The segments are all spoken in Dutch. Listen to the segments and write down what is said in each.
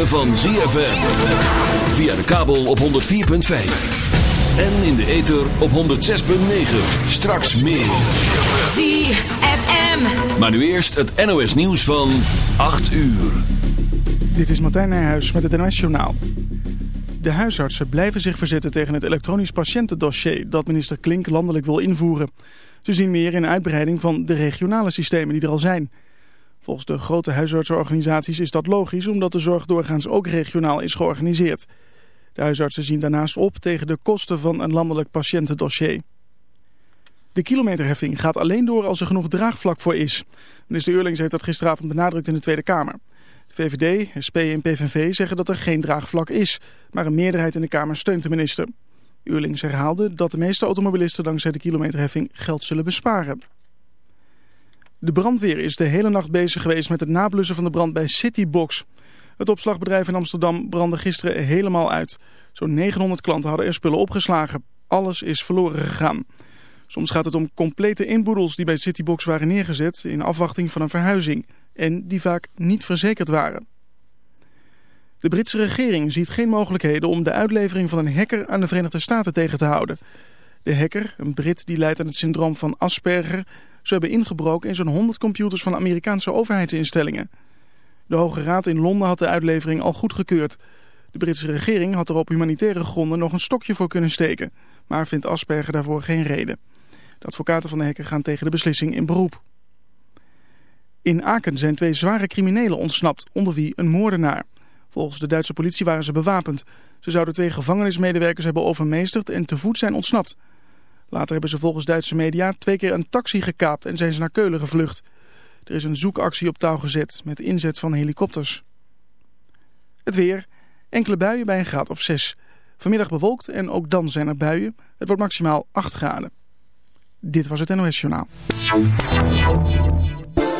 ritme van ZFM. Via de kabel op 104.5. En in de ether op 106.9. Straks meer. ZFM. Maar nu eerst het NOS nieuws van 8 uur. Dit is Martijn Nijhuis met het NOS Journaal. De huisartsen blijven zich verzetten tegen het elektronisch patiëntendossier dat minister Klink landelijk wil invoeren. Ze zien meer in uitbreiding van de regionale systemen die er al zijn. Volgens de grote huisartsenorganisaties is dat logisch omdat de zorg doorgaans ook regionaal is georganiseerd. De huisartsen zien daarnaast op tegen de kosten van een landelijk patiëntendossier. De kilometerheffing gaat alleen door als er genoeg draagvlak voor is. Minister Eurlings heeft dat gisteravond benadrukt in de Tweede Kamer. De VVD, SP en PVV zeggen dat er geen draagvlak is, maar een meerderheid in de Kamer steunt de minister. Eurlings herhaalde dat de meeste automobilisten dankzij de kilometerheffing geld zullen besparen. De brandweer is de hele nacht bezig geweest met het nablussen van de brand bij Citybox. Het opslagbedrijf in Amsterdam brandde gisteren helemaal uit. Zo'n 900 klanten hadden er spullen opgeslagen. Alles is verloren gegaan. Soms gaat het om complete inboedels die bij Citybox waren neergezet in afwachting van een verhuizing en die vaak niet verzekerd waren. De Britse regering ziet geen mogelijkheden om de uitlevering van een hacker aan de Verenigde Staten tegen te houden. De hacker, een Brit die leidt aan het syndroom van Asperger, zou hebben ingebroken in zo'n 100 computers van Amerikaanse overheidsinstellingen. De Hoge Raad in Londen had de uitlevering al goedgekeurd. De Britse regering had er op humanitaire gronden nog een stokje voor kunnen steken, maar vindt Asperger daarvoor geen reden. De advocaten van de hacker gaan tegen de beslissing in beroep. In Aken zijn twee zware criminelen ontsnapt, onder wie een moordenaar. Volgens de Duitse politie waren ze bewapend. Ze zouden twee gevangenismedewerkers hebben overmeesterd en te voet zijn ontsnapt. Later hebben ze volgens Duitse media twee keer een taxi gekaapt en zijn ze naar Keulen gevlucht. Er is een zoekactie op touw gezet met inzet van helikopters. Het weer. Enkele buien bij een graad of 6. Vanmiddag bewolkt en ook dan zijn er buien. Het wordt maximaal 8 graden. Dit was het NOS Journaal.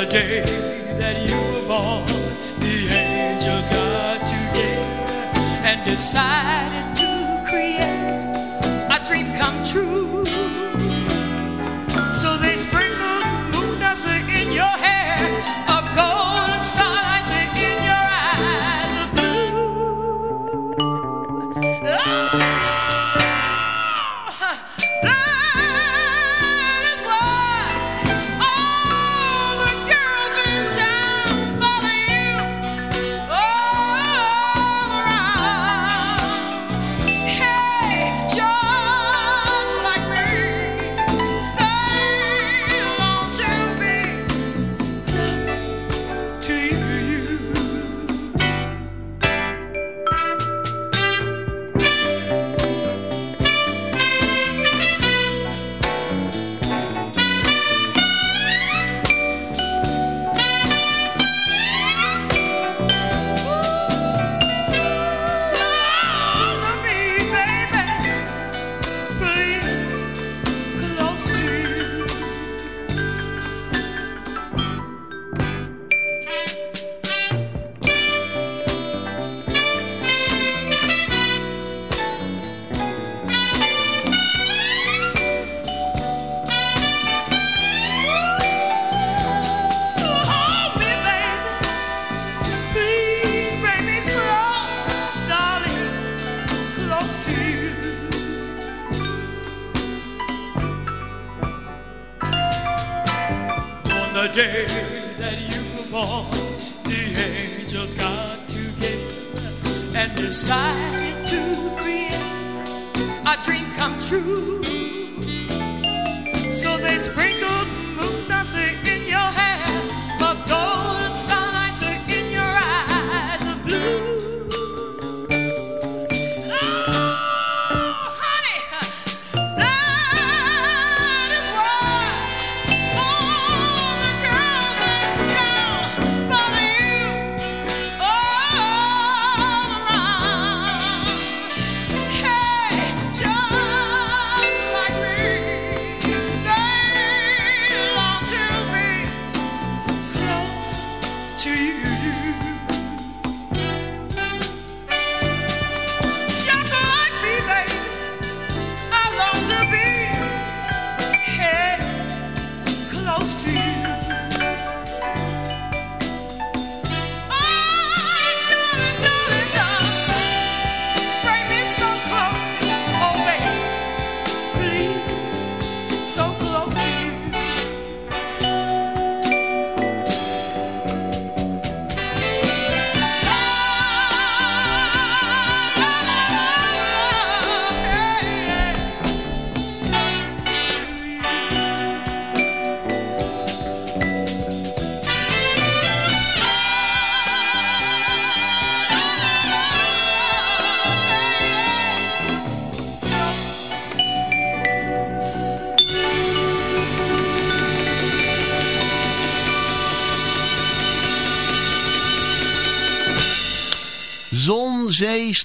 the day that you were born, the angels got together and decided. Angels got together and decided to create a dream come true. So they sprinkled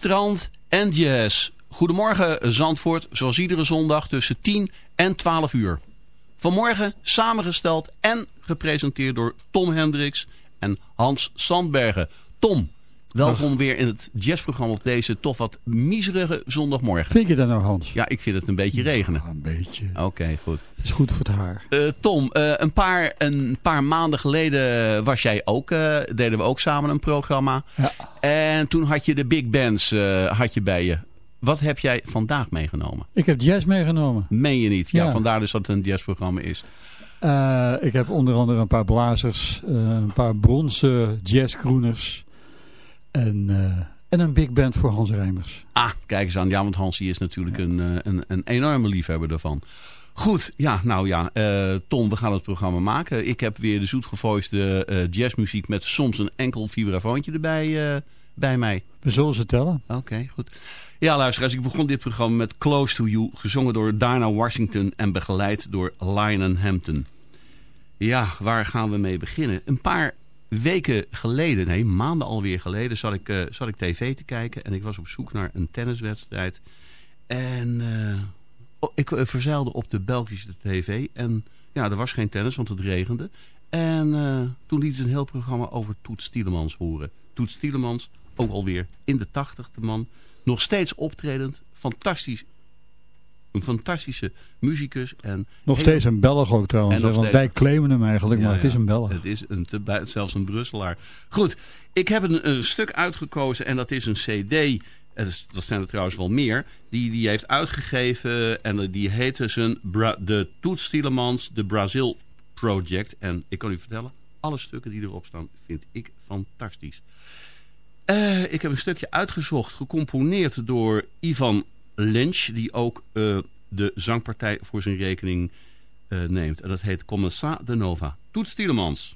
strand en jazz. Goedemorgen Zandvoort, zoals iedere zondag tussen 10 en 12 uur. Vanmorgen samengesteld en gepresenteerd door Tom Hendricks en Hans Sandbergen. Tom, welkom weer in het jazzprogramma op deze toch wat miserige zondagmorgen. Vind je dat nou, Hans? Ja, ik vind het een beetje regenen. Ja, een beetje. Oké, goed. is goed voor het haar. Eh, Tom, eh, een, paar, een paar maanden geleden was jij ook, eh, deden we ook samen een programma. Ja. En toen had je de big bands had je bij je. Wat heb jij vandaag meegenomen? Ik heb jazz meegenomen. Meen je niet? Ja, Ja. vandaar dus dat het een jazzprogramma is. Ik heb onder andere een paar blazers, een paar bronzen jazzgroeners en, eh, en een big band voor Hans Rijmers. Ah, kijk eens aan. Ja, want Hansie is natuurlijk een, eh, een, een enorme liefhebber daarvan. Goed, ja, nou ja, eh, Tom, we gaan het programma maken. Ik heb weer de zoetgevoiste jazzmuziek met soms een enkel vibrafoontje erbij bij mij. We zullen ze tellen. Oké, goed. Ja, luisteraars, ik begon dit programma met Close to You, gezongen door Dinah Washington en begeleid door Lionel Hampton. Ja, waar gaan we mee beginnen? Een paar weken geleden, nee, maanden alweer geleden, zat ik, eh, zat ik tv te kijken en ik was op zoek naar een tenniswedstrijd. En eh, oh, ik eh, verzeilde op de Belgische tv en ja, er was geen tennis, want het regende. En toen liet ze een heel programma over Toets Tielemans horen. Toets Tielemans, ook alweer in de tachtig, de man. Nog steeds optredend. Fantastisch. Een fantastische muzikus. En nog steeds een Belg ook trouwens. want steeds... wij claimen hem eigenlijk, maar het is een Belg. Het is een te, zelfs een Brusselaar. Goed, ik heb een, een, stuk uitgekozen en dat is een cd. Dat, dat zijn er trouwens wel meer. Die die heeft uitgegeven en die heette zijn de Toets Tielemans, de Brazil Project. En ik kan u vertellen, alle stukken die erop staan vind ik fantastisch. Uh, ik heb een stukje uitgezocht, gecomponeerd door Ivan Lynch, die ook uh, de zangpartij voor zijn rekening uh, neemt. En dat heet Commissar de Nova. Toets Tielemans.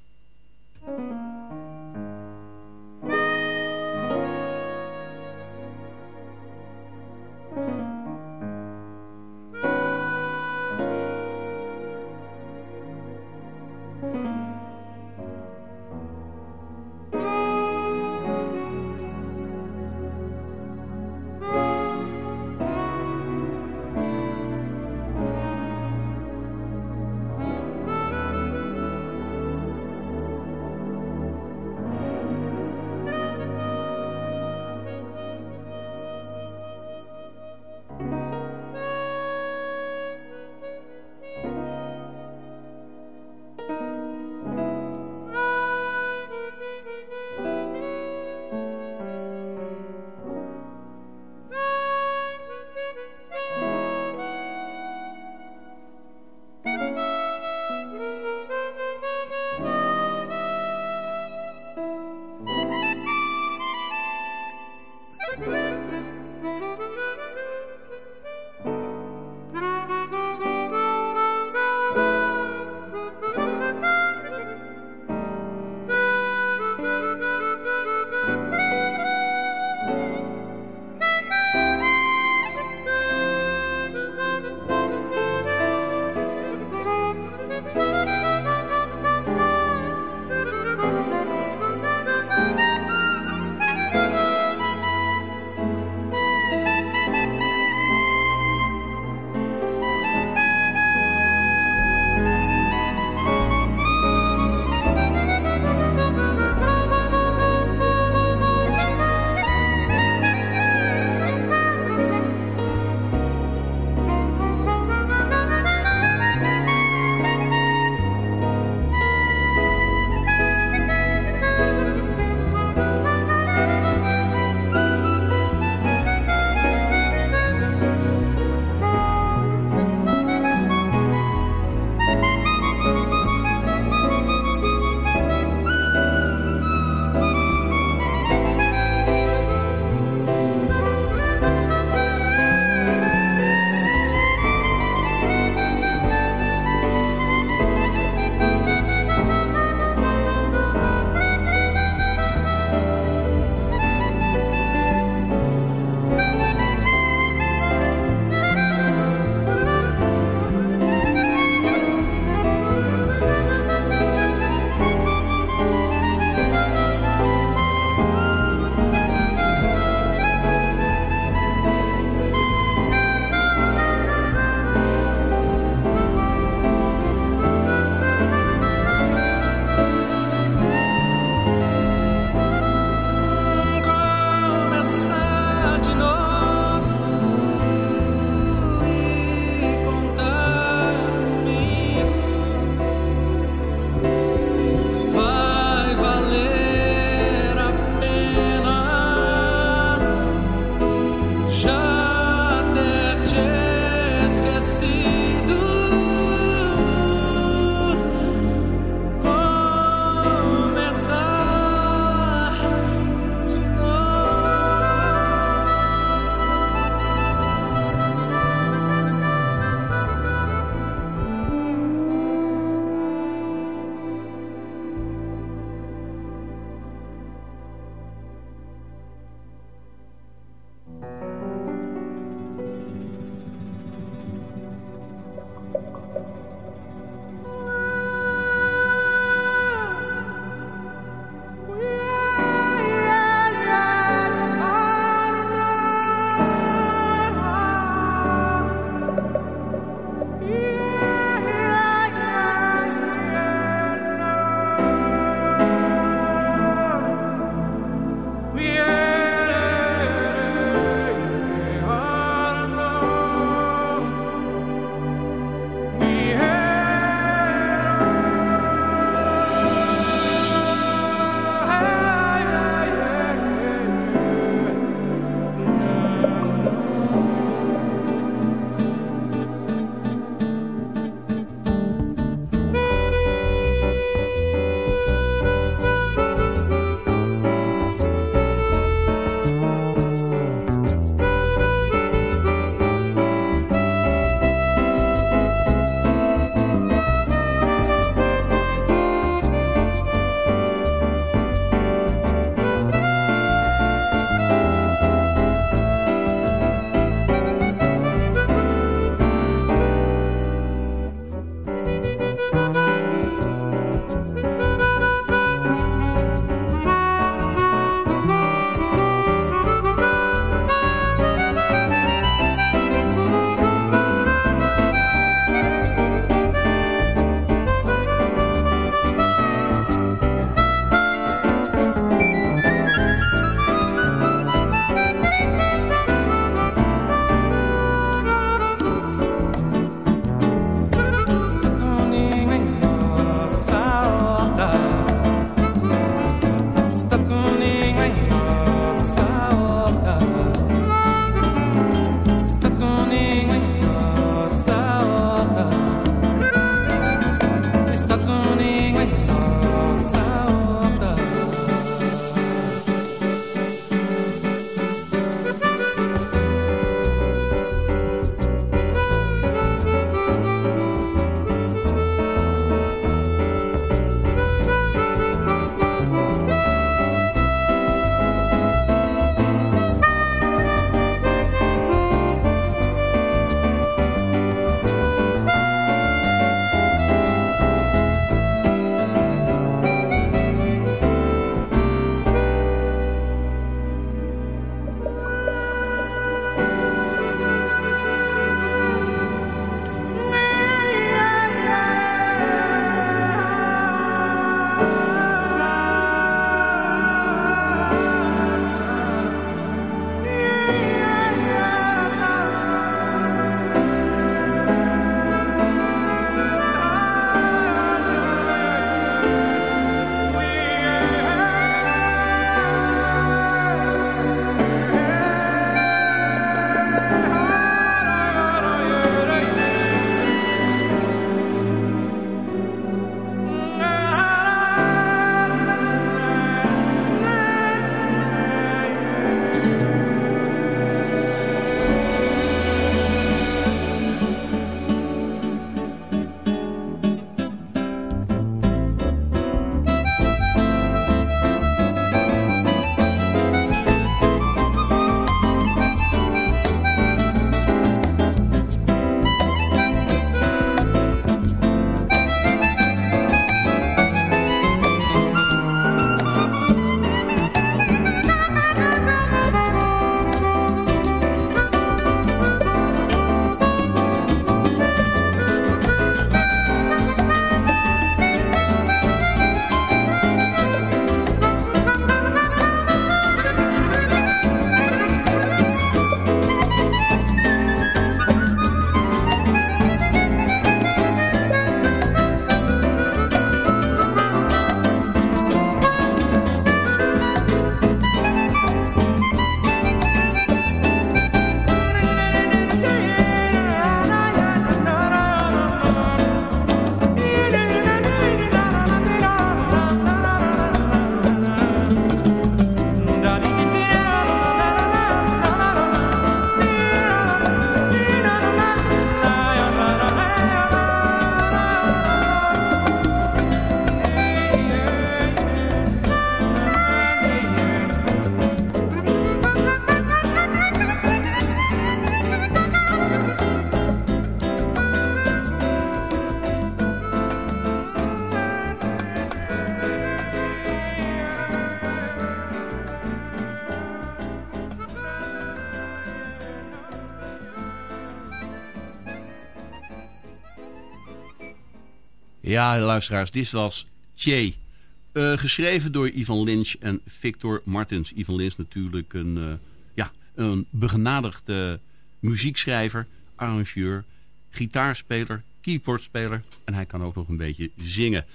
Ja, luisteraars, dit was Che. Uh, geschreven door Ivan Lynch en Victor Martens. Ivan Lynch natuurlijk een, uh, ja, een begenadigde muziekschrijver, arrangeur, gitaarspeler, keyboardspeler. En hij kan ook nog een beetje zingen.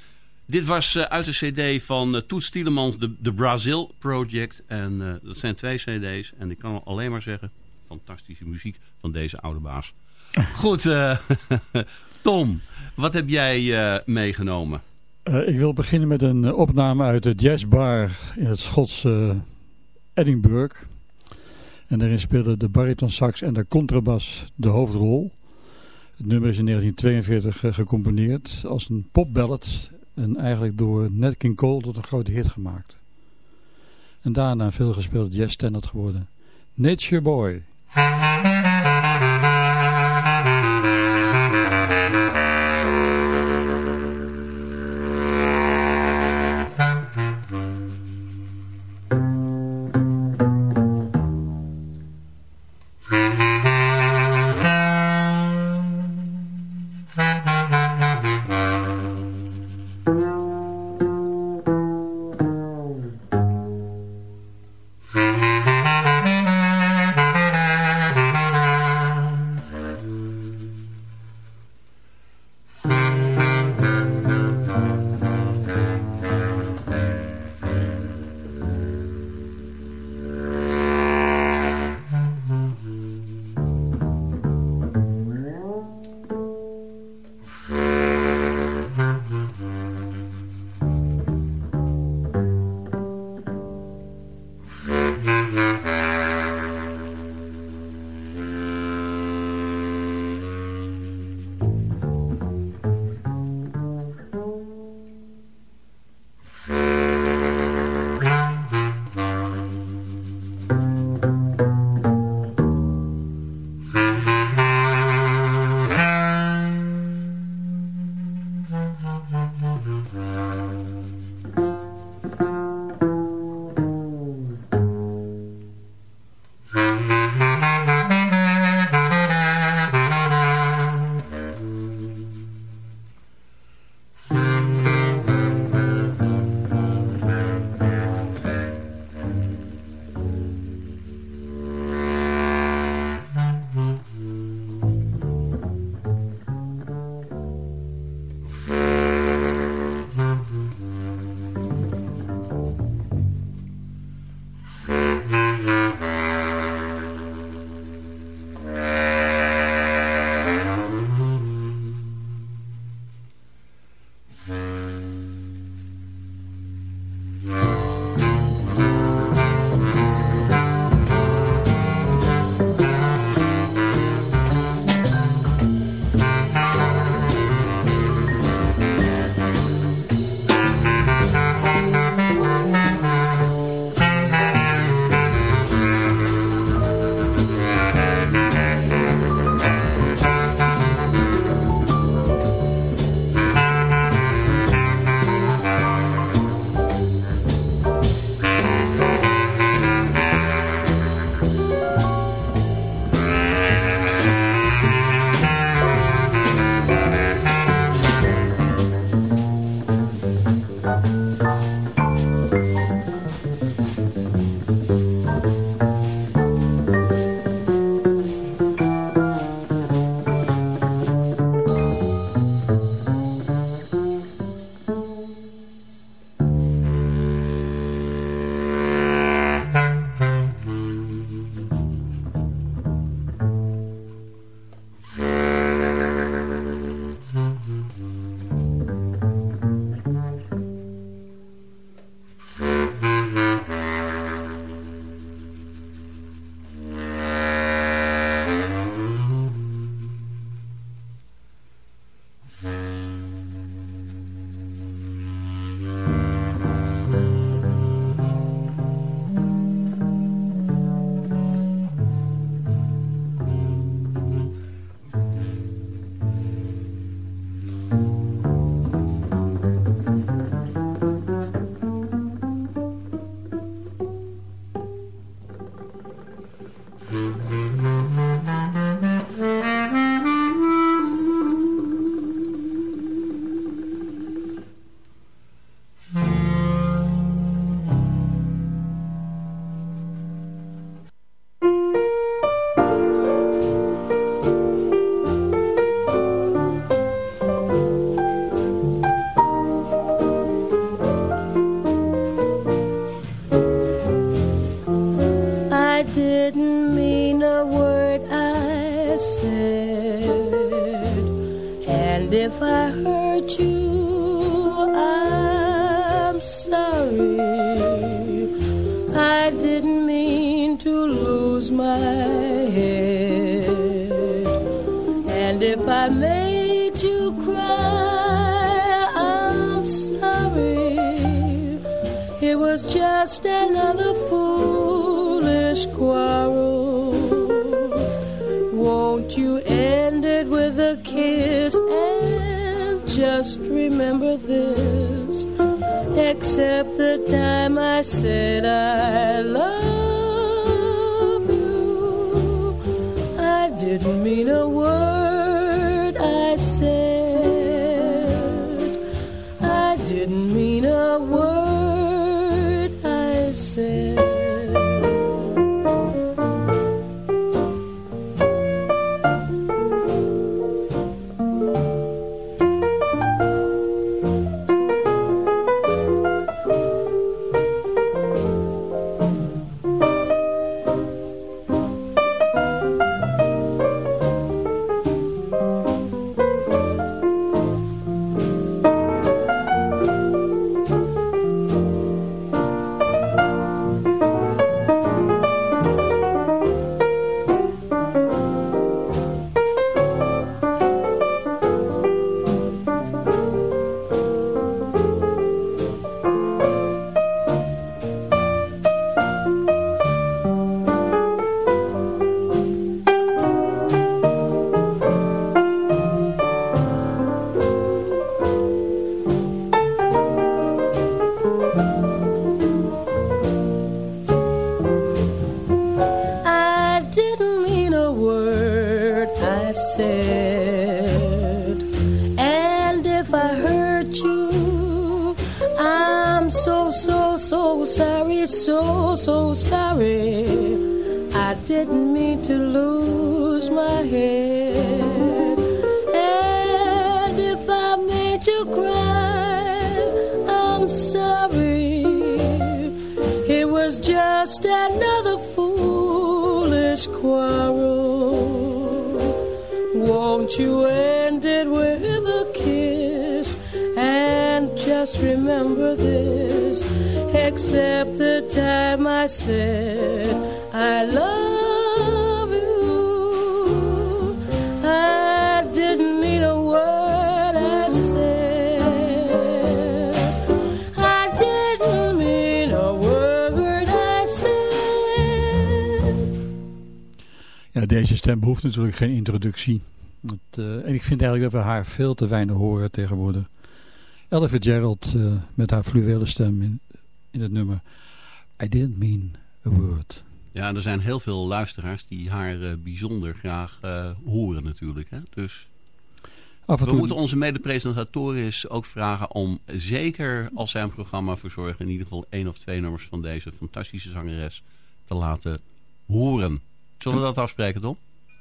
Dit was uh, uit de cd van Toets Tielemans, de, de Brazil Project. En dat zijn twee cd's. En ik kan alleen maar zeggen, fantastische muziek van deze oude baas. Goed, Tom, wat heb jij meegenomen? Uh, ik wil beginnen met een uh, opname uit de jazzbar in het Schotse Edinburgh. En daarin speelde de baritonsax en de contrabas de hoofdrol. Het nummer is in 1942 uh, gecomponeerd als een popballad en eigenlijk door Nat King Cole tot een grote hit gemaakt. En daarna een veelgespeelde jazzstandard geworden. Nature Boy. My head. And if I made you cry, I'm sorry. It was just another foolish quarrel. Won't you end it with a kiss and just remember this? Except the time I said I love mean a word sorry, so, so sorry. I didn't mean to lose my head. And if I made you cry, I'm sorry. It was just another foolish quarrel. Won't you end Just remember this. Except the time I said I love you. I didn't mean a word I said. I didn't mean a word I said. Ja, deze stem behoeft natuurlijk geen introductie. Het, eh, en ik vind eigenlijk dat we haar veel te weinig horen tegenwoordig. Ella Fitzgerald uh, met haar fluwele stem in, in het nummer I didn't mean a word. Ja, er zijn heel veel luisteraars die haar uh, bijzonder graag uh, horen natuurlijk. Hè? Dus Af en we toe... moeten onze mede-presentatoris ook vragen om zeker als zij een programma verzorgen... in ieder geval één of twee nummers van deze fantastische zangeres te laten horen. Zullen we dat afspreken, Tom?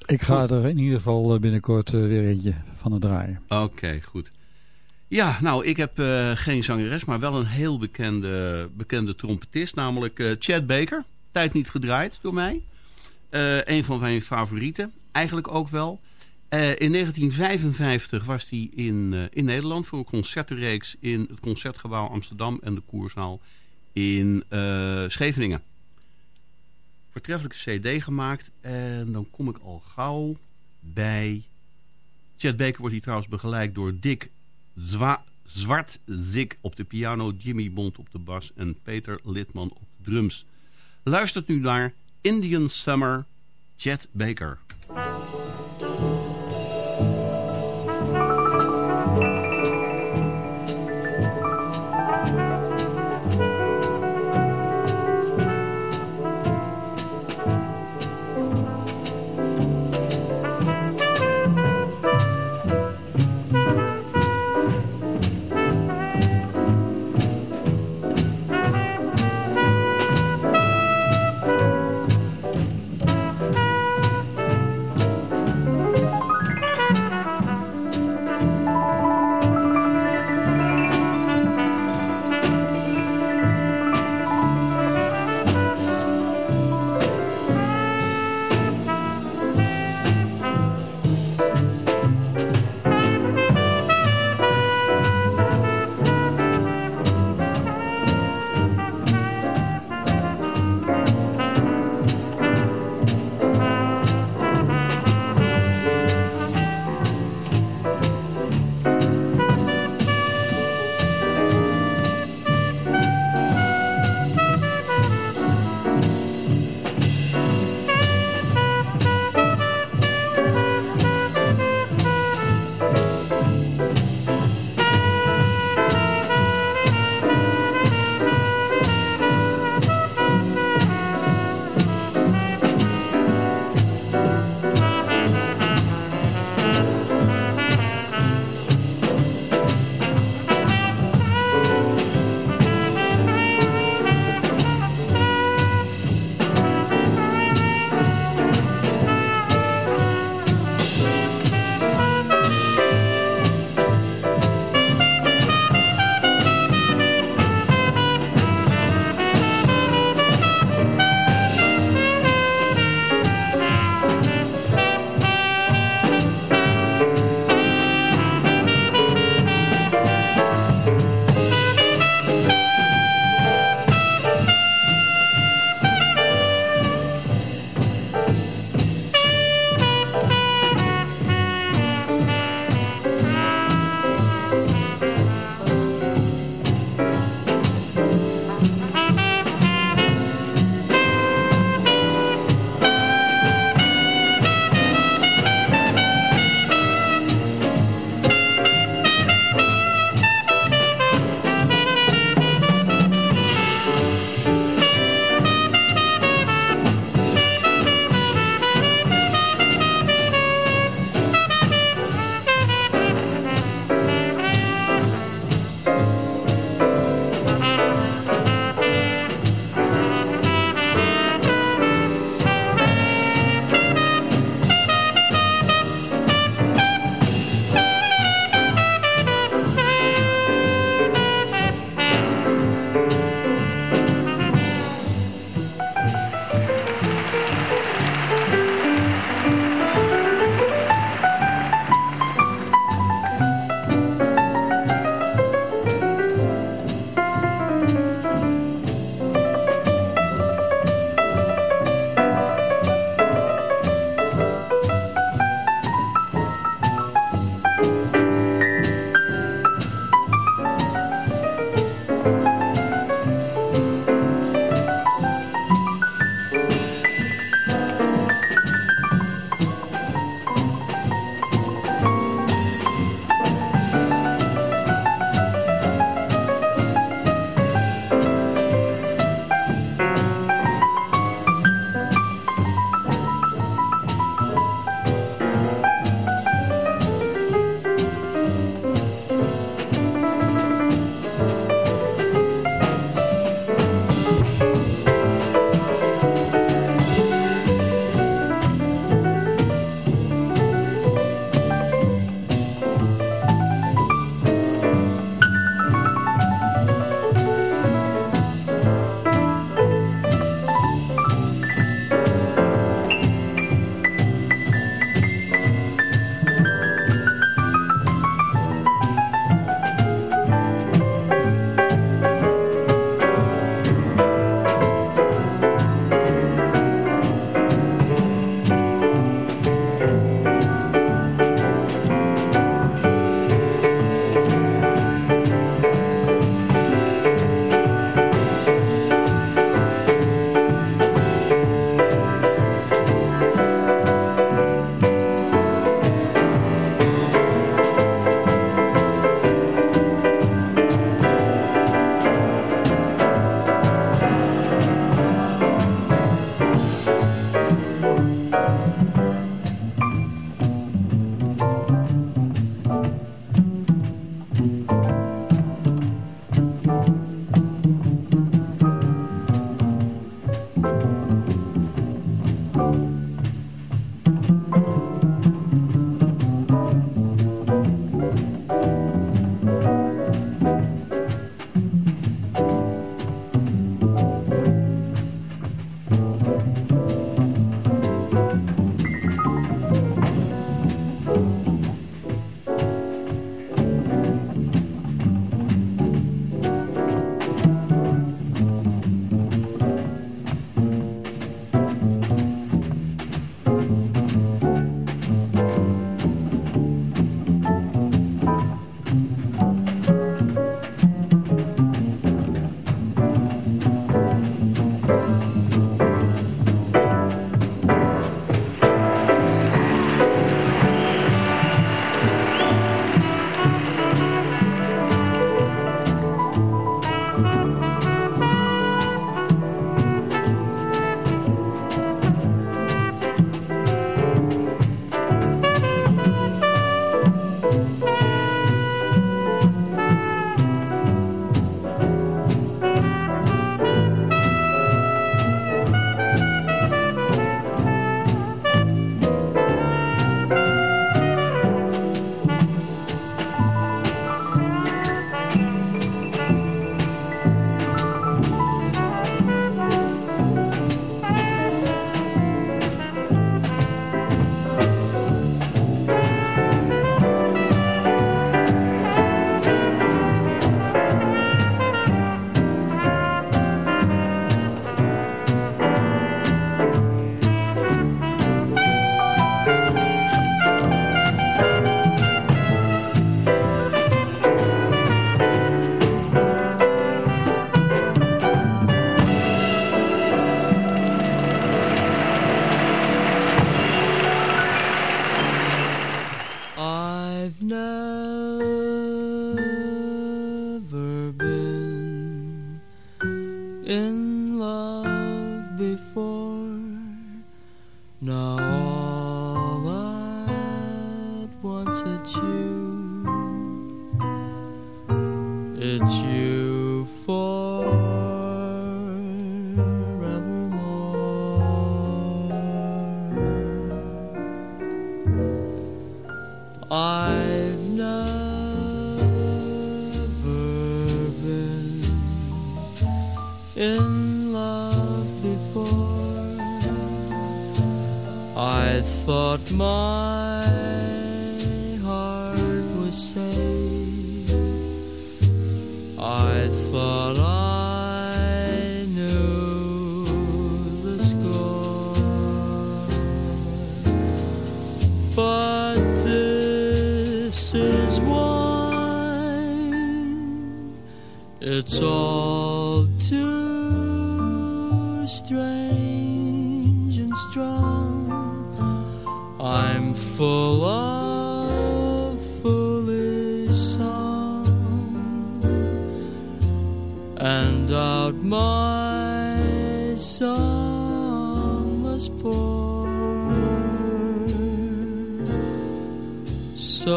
Ik ga er in ieder geval binnenkort weer eentje van het draaien. Oké, okay, goed. Ja, nou, ik heb uh, geen zangeres, maar wel een heel bekende, bekende trompetist, namelijk uh, Chad Baker. Tijd niet gedraaid door mij. Uh, een van mijn favorieten, eigenlijk ook wel. in 1955 was hij in, in Nederland voor een concertenreeks in het Concertgebouw Amsterdam en de Koerzaal in Scheveningen. Voortreffelijke cd gemaakt en dan kom ik al gauw bij... Chad Baker wordt hier trouwens begeleid door Dick Zwa Zwartzik op de piano, Jimmy Bond op de bas en Peter Litman op de drums. Luistert nu naar Indian Summer, Chet Baker.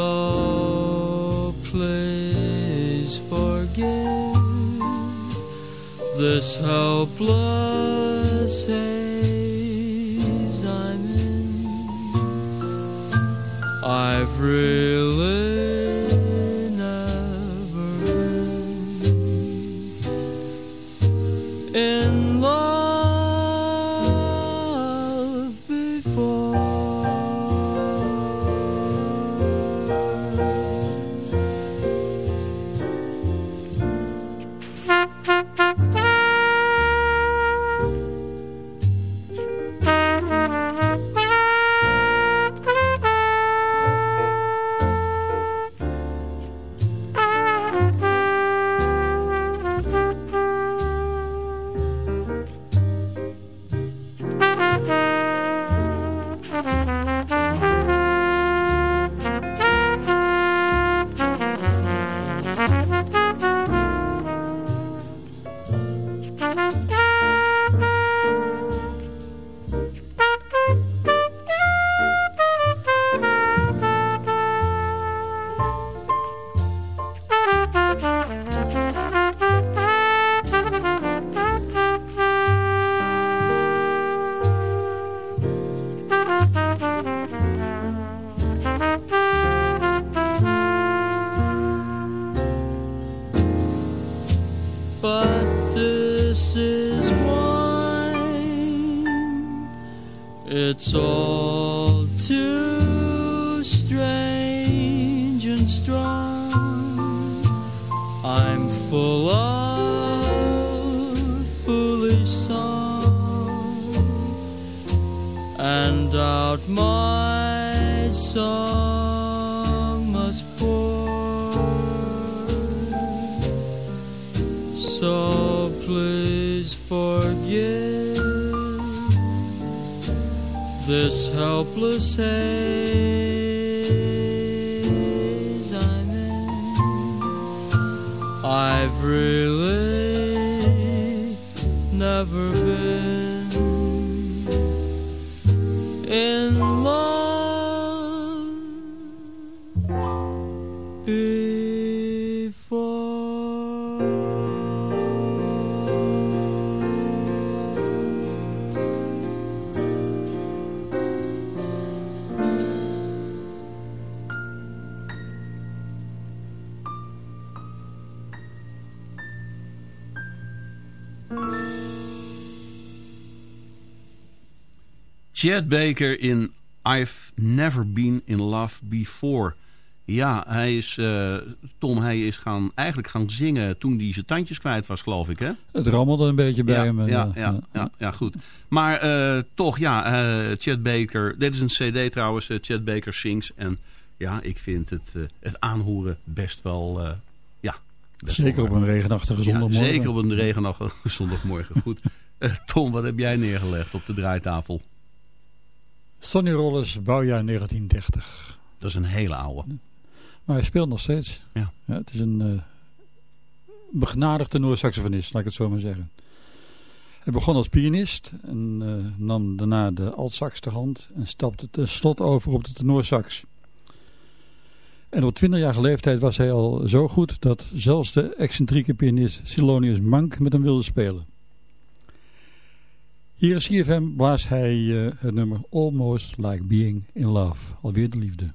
So please forgive this helpless haze I'm in. I've really out my song must pour. So please forgive this helpless haze I'm in. I've really Chad Baker in I've Never Been in Love Before. Ja, hij is, eh, Tom, hij is gaan, eigenlijk gaan zingen toen hij zijn tandjes kwijt was, geloof ik, hè? Het rammelde een beetje bij ja, hem. en, Ja, eh, ja, ja, ja, goed. Maar eh, toch, ja, eh Chad Baker. Dit is een cd trouwens, eh, Chad Baker Sings. En ja, ik vind het, eh, het aanhoren best wel, eh, ja. best Zeker wel op een regenachtige Ja, zondagmorgen. zeker op een regenachtige zondagmorgen. Goed. Eh, Tom, wat heb jij neergelegd op de draaitafel? Sonny Rollins, bouwjaar 1930. Dat is een hele oude. Maar hij speelt nog steeds. Ja. het is een uh, begenadigde saxofonist, laat ik het zo maar zeggen. Hij begon als pianist en uh, nam daarna de altsax ter hand en stapte tenslotte over op de tenorsax. En op 20-jarige leeftijd was hij al zo goed dat zelfs de excentrieke pianist Silonius Mank met hem wilde spelen. Hier in CFM blaast hij uh, het nummer Almost Like Being in Love, alweer de liefde.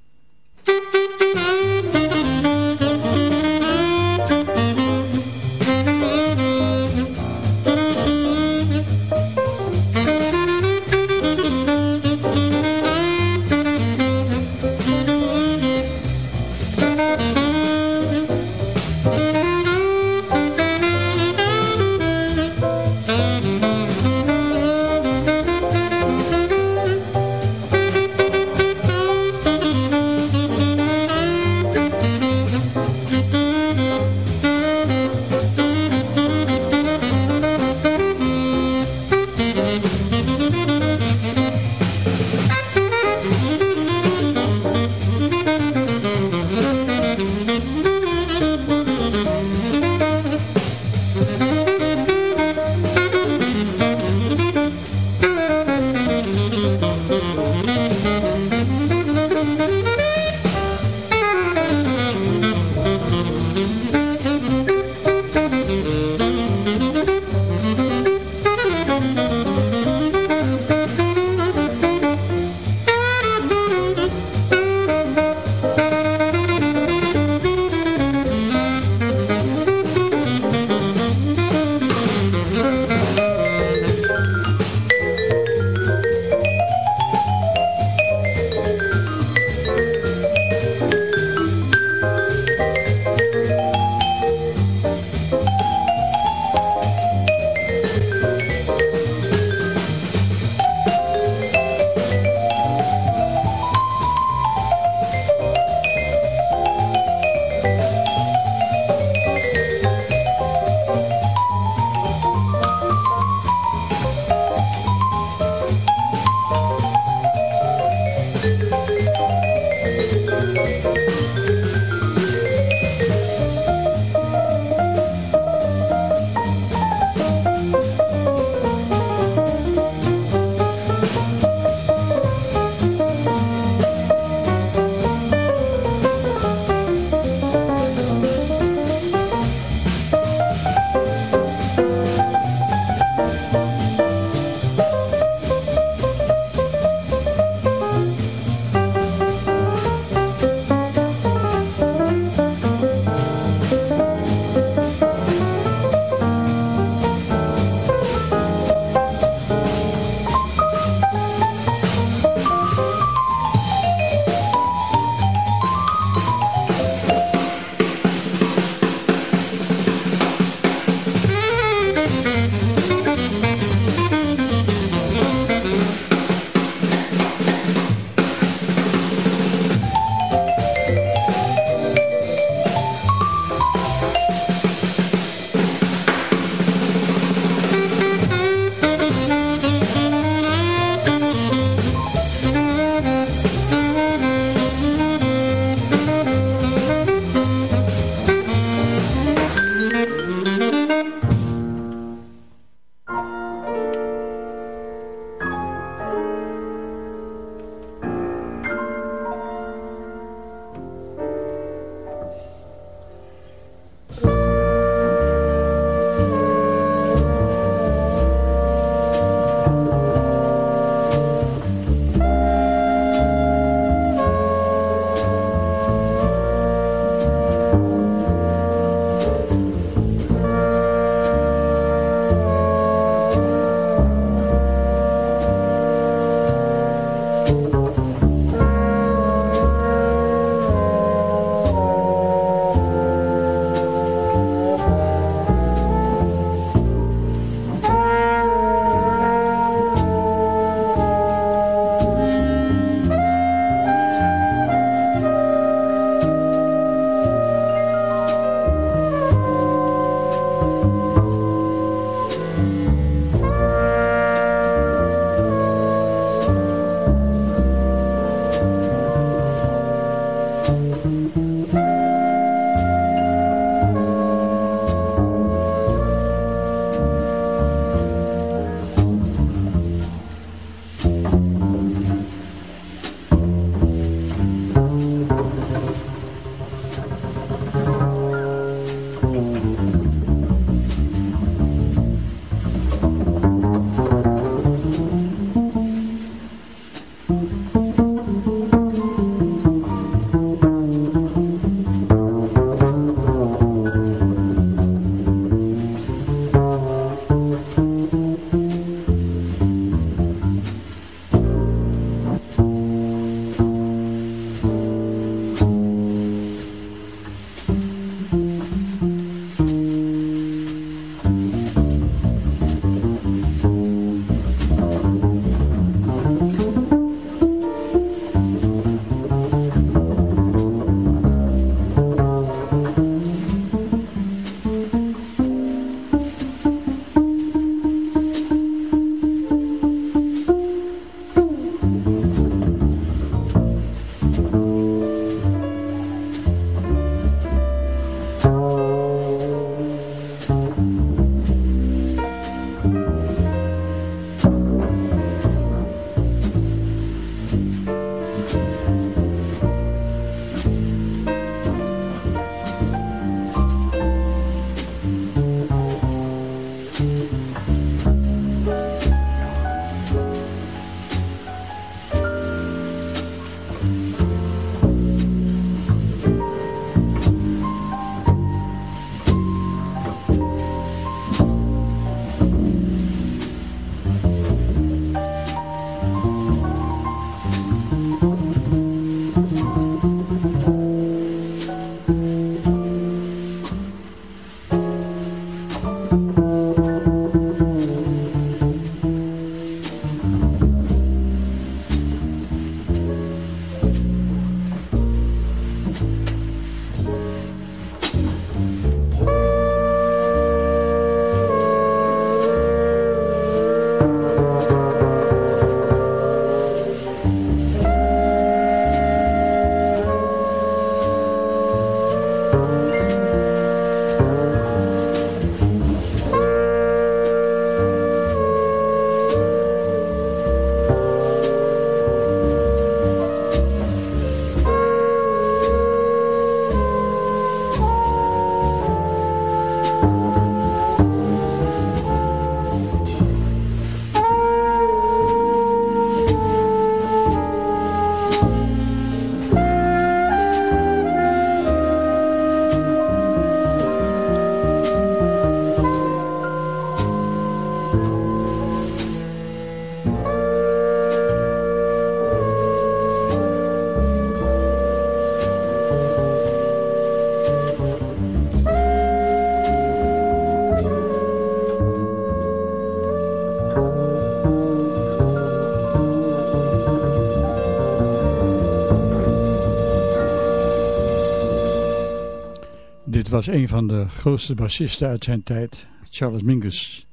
Was een van de grootste bassisten uit zijn tijd, Charles Mingus.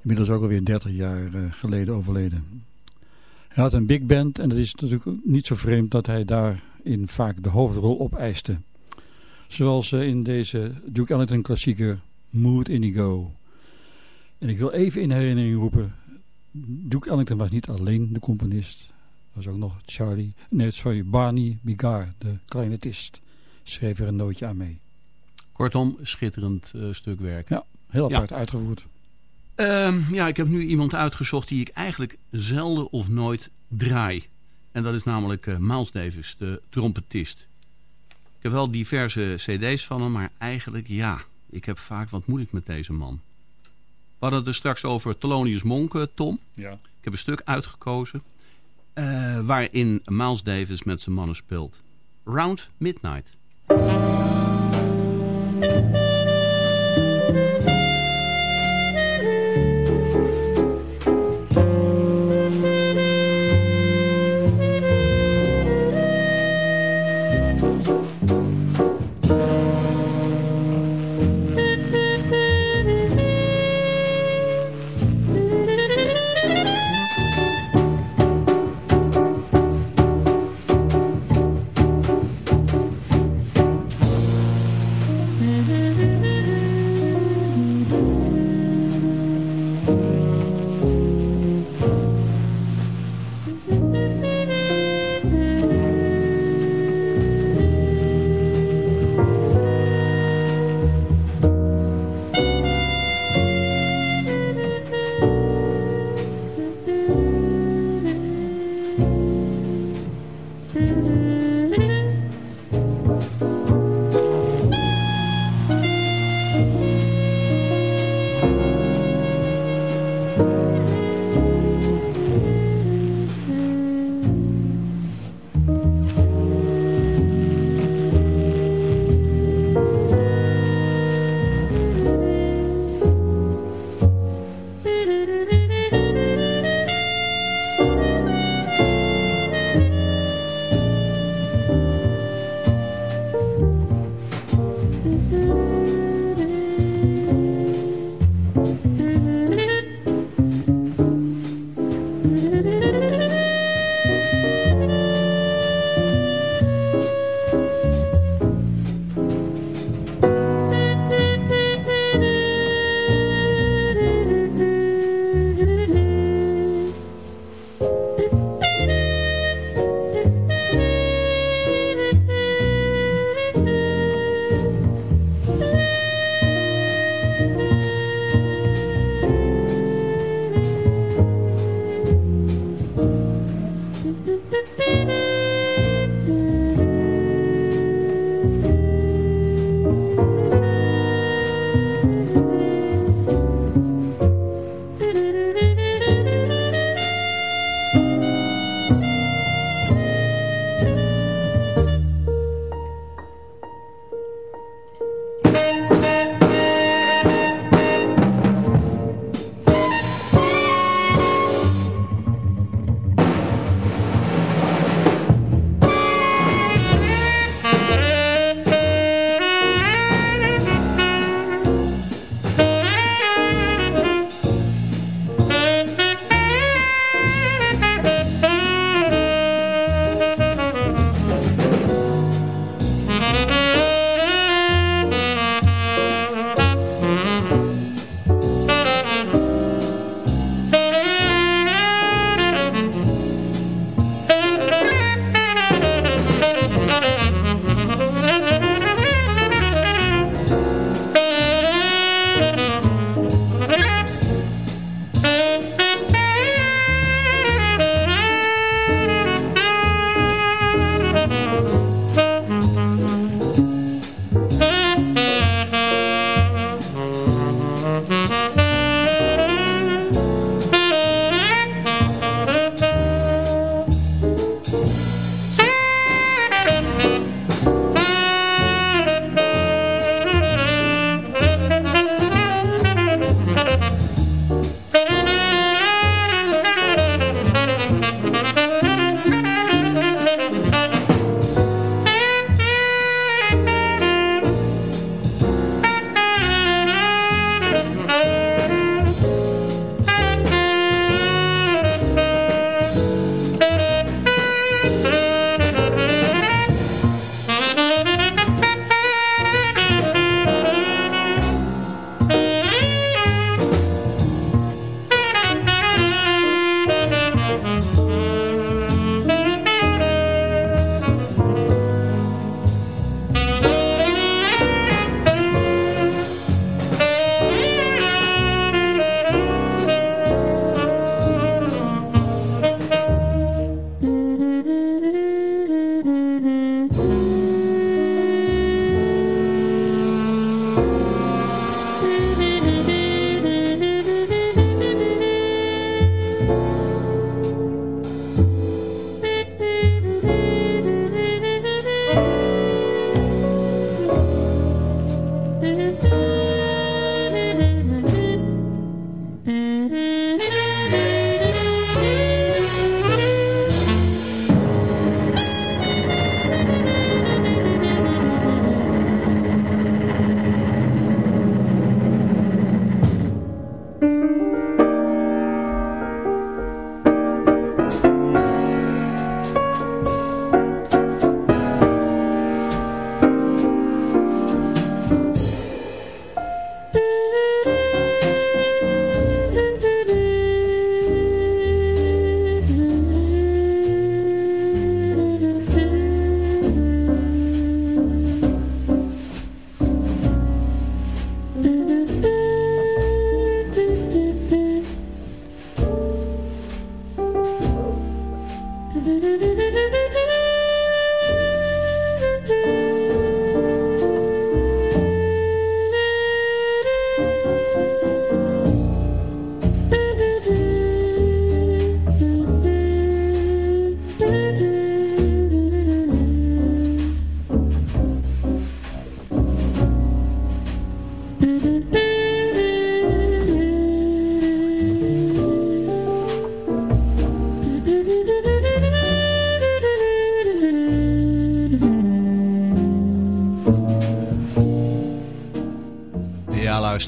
Inmiddels ook alweer 30 jaar eh, geleden overleden. Hij had een big band en het is natuurlijk niet zo vreemd dat hij daarin vaak de hoofdrol opeiste. Zoals eh, in deze Duke Ellington klassieker Mood Indigo. En ik wil even in herinnering roepen, Duke Ellington was niet alleen de componist. Was ook nog Charlie, nee sorry, Barney Bigard, de clarinetist, schreef er een nootje aan mee. Kortom, schitterend uh, stuk werk. Ja, heel apart ja. uitgevoerd. Um, ja, ik heb nu iemand uitgezocht die ik eigenlijk zelden of nooit draai. En dat is namelijk uh, Miles Davis, de trompetist. Ik heb wel diverse cd's van hem, maar eigenlijk ja, ik heb vaak wat moeilijk met deze man. We hadden het er straks over Thelonious Monk, uh, Tom. Ja. Ik heb een stuk uitgekozen uh, waarin Miles Davis met zijn mannen speelt. Round Midnight. Thank you.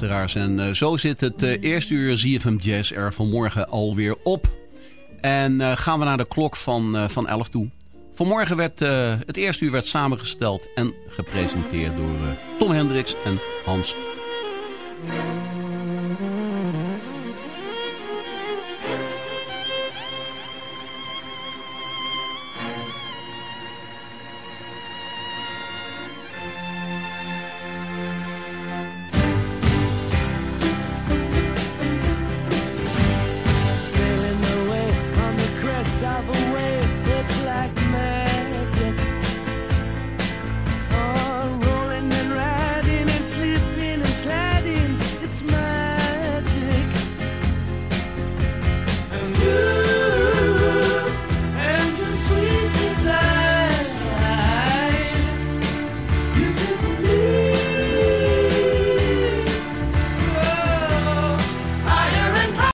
En uh, zo zit het uh, eerste uur ZFM Jazz er vanmorgen alweer op. En uh, gaan we naar de klok van, van 11 toe. Vanmorgen werd het eerste uur werd samengesteld en gepresenteerd door Tom Hendricks en Hans